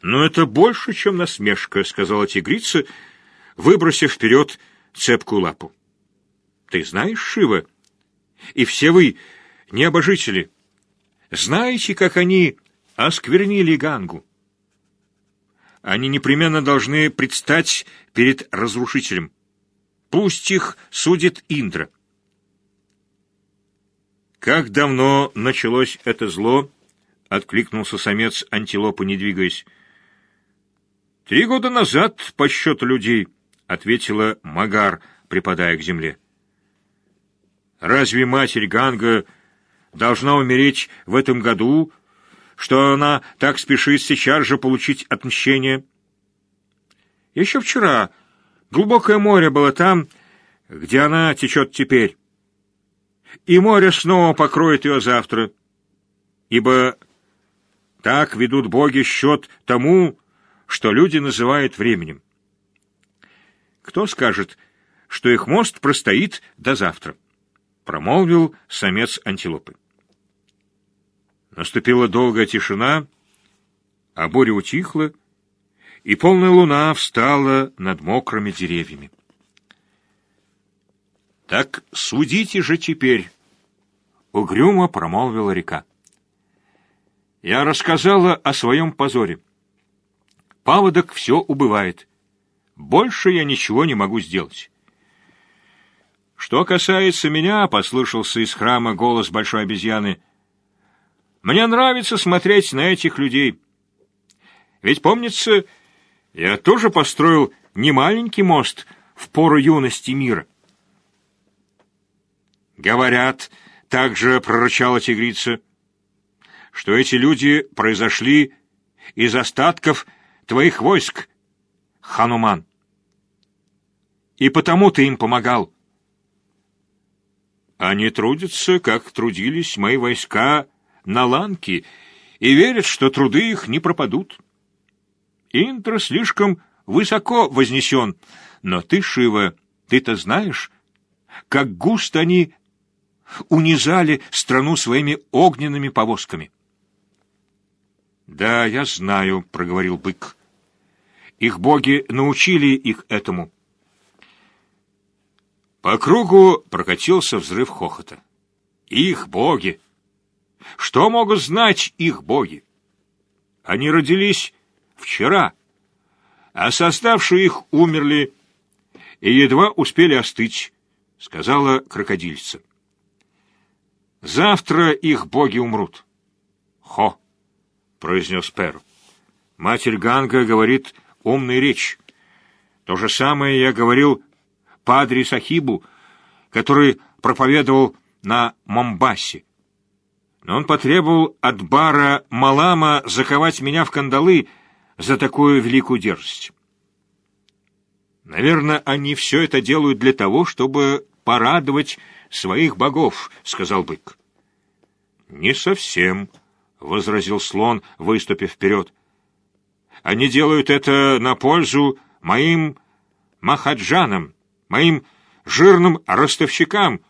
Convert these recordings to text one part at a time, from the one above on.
Но это больше, чем насмешка, сказала тигрица, выбросив вперед цепкую лапу. Ты знаешь, Шива, и все вы, небожители, знаете, как они осквернили Гангу? Они непременно должны предстать перед разрушителем. Пусть их судит Индра. Как давно началось это зло? Откликнулся самец антилопы, не двигаясь. Три года назад, по счету людей, ответила Магар, припадая к земле. Разве матерь Ганга должна умереть в этом году, что она так спешит сейчас же получить отмщение? Еще вчера глубокое море было там, где она течет теперь, и море снова покроет ее завтра, ибо так ведут боги счет тому, что люди называют временем. Кто скажет, что их мост простоит до завтра? Промолвил самец антилопы. Наступила долгая тишина, а буря утихла, и полная луна встала над мокрыми деревьями. «Так судите же теперь!» — угрюмо промолвила река. «Я рассказала о своем позоре. Паводок все убывает. Больше я ничего не могу сделать». «Что касается меня», — послышался из храма голос большой обезьяны, — «мне нравится смотреть на этих людей. Ведь, помнится, я тоже построил немаленький мост в пору юности мира». Говорят, также прорычала тигрица, что эти люди произошли из остатков твоих войск, Хануман. И потому ты им помогал. Они трудятся, как трудились мои войска на Ланке, и верят, что труды их не пропадут. Интро слишком высоко вознесен, но ты, Шива, ты-то знаешь, как густо они унизали страну своими огненными повозками. «Да, я знаю», — проговорил бык. «Их боги научили их этому». По кругу прокатился взрыв хохота. «Их боги! Что могут знать их боги? Они родились вчера, а создавшие их умерли и едва успели остыть», — сказала крокодильца. Завтра их боги умрут. Хо, произнес Пер. Матерь Ганга говорит умная речь. То же самое я говорил Падре Сахибу, который проповедовал на Момбасе. Но он потребовал от бара Малама заковать меня в кандалы за такую великую дерзость. Наверное, они все это делают для того, чтобы порадовать своих богов, — сказал бык. — Не совсем, — возразил слон, выступив вперед. — Они делают это на пользу моим махаджанам, моим жирным ростовщикам,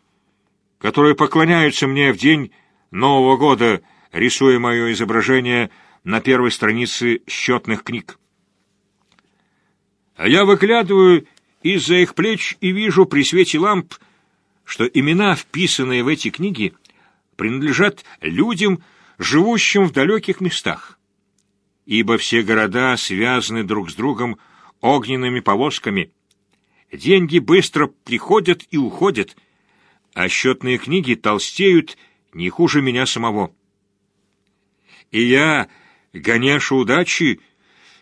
которые поклоняются мне в день Нового года, рисуя мое изображение на первой странице счетных книг. А я выглядываю из-за их плеч и вижу при свете ламп что имена, вписанные в эти книги, принадлежат людям, живущим в далеких местах, ибо все города связаны друг с другом огненными повозками. Деньги быстро приходят и уходят, а счетные книги толстеют не хуже меня самого. И я, Ганеша удачи,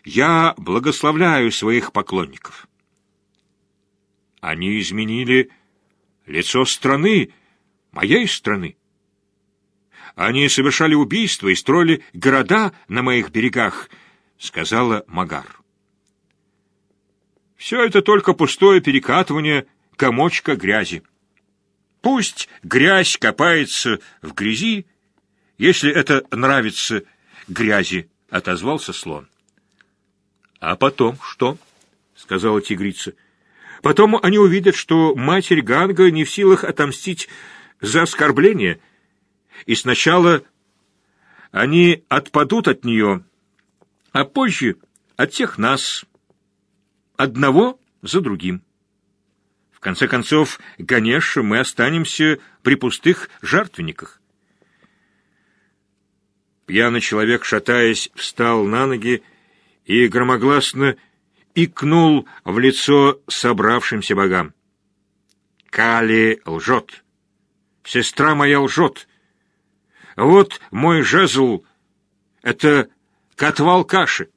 я благословляю своих поклонников. Они изменили лицо страны, моей страны. Они совершали убийства и строили города на моих берегах, — сказала Магар. Все это только пустое перекатывание комочка грязи. Пусть грязь копается в грязи, если это нравится грязи, — отозвался слон. — А потом что? — сказала тигрица. — Потом они увидят, что матерь Ганга не в силах отомстить за оскорбление, и сначала они отпадут от нее, а позже от всех нас, одного за другим. В конце концов, Ганеша, мы останемся при пустых жертвенниках. Пьяный человек, шатаясь, встал на ноги и громогласно икнул в лицо собравшимся богам. Кали лжет. Сестра моя лжет. Вот мой жезл — это котвал каши.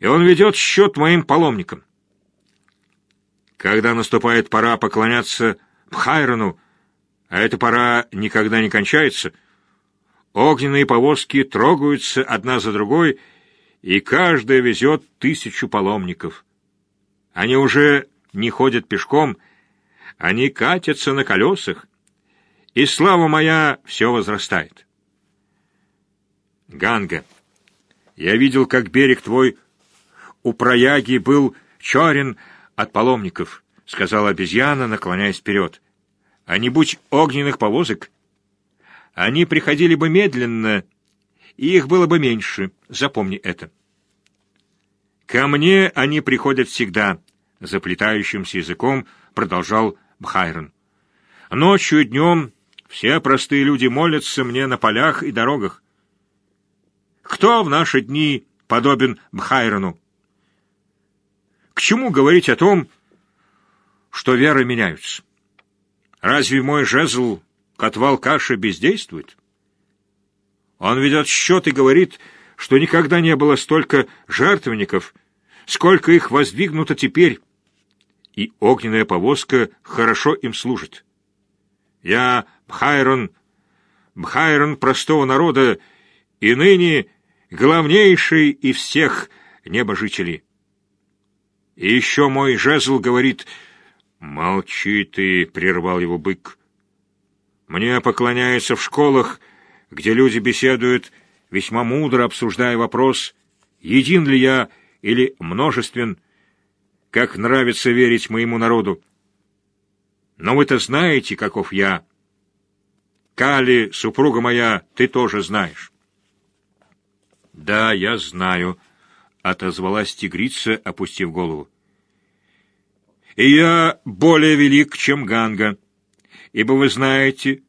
И он ведет счет моим паломникам. Когда наступает пора поклоняться Бхайрону, а эта пора никогда не кончается, огненные повозки трогаются одна за другой, и каждая везет тысячу паломников. Они уже не ходят пешком, они катятся на колесах, и слава моя все возрастает. Ганга, я видел, как берег твой у прояги был черен от паломников, — сказала обезьяна, наклоняясь вперед. А не будь огненных повозок, они приходили бы медленно, и их было бы меньше, запомни это. Ко мне они приходят всегда, — заплетающимся языком продолжал Бхайрон. Ночью и днем все простые люди молятся мне на полях и дорогах. Кто в наши дни подобен Бхайрону? К чему говорить о том, что веры меняются? Разве мой жезл, котвал каши, бездействует? Он ведет счет и говорит, что никогда не было столько жертвенников, сколько их воздвигнуто теперь, и огненная повозка хорошо им служит. Я Бхайрон, Бхайрон простого народа, и ныне главнейший из всех небожителей. И еще мой жезл говорит... «Молчи ты!» — прервал его бык. «Мне поклоняются в школах, где люди беседуют, весьма мудро обсуждая вопрос, един ли я или множествен, как нравится верить моему народу. Но вы-то знаете, каков я. Кали, супруга моя, ты тоже знаешь. Да, я знаю, отозвалась тигрица, опустив голову. И я более велик, чем Ганга, ибо вы знаете,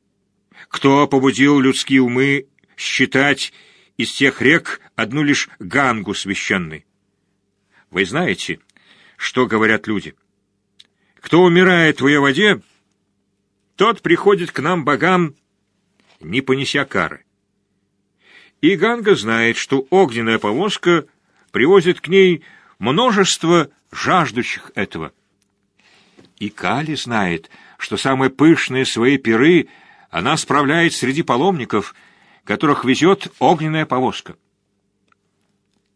кто побудил людские умы считать из тех рек одну лишь Гангу священной. Вы знаете, что говорят люди? Кто умирает в ее воде, тот приходит к нам, богам, не понеся кары. И Ганга знает, что огненная повозка привозит к ней множество жаждущих этого. И Кали знает, что самые пышные свои пиры она справляет среди паломников, которых везет огненная повозка.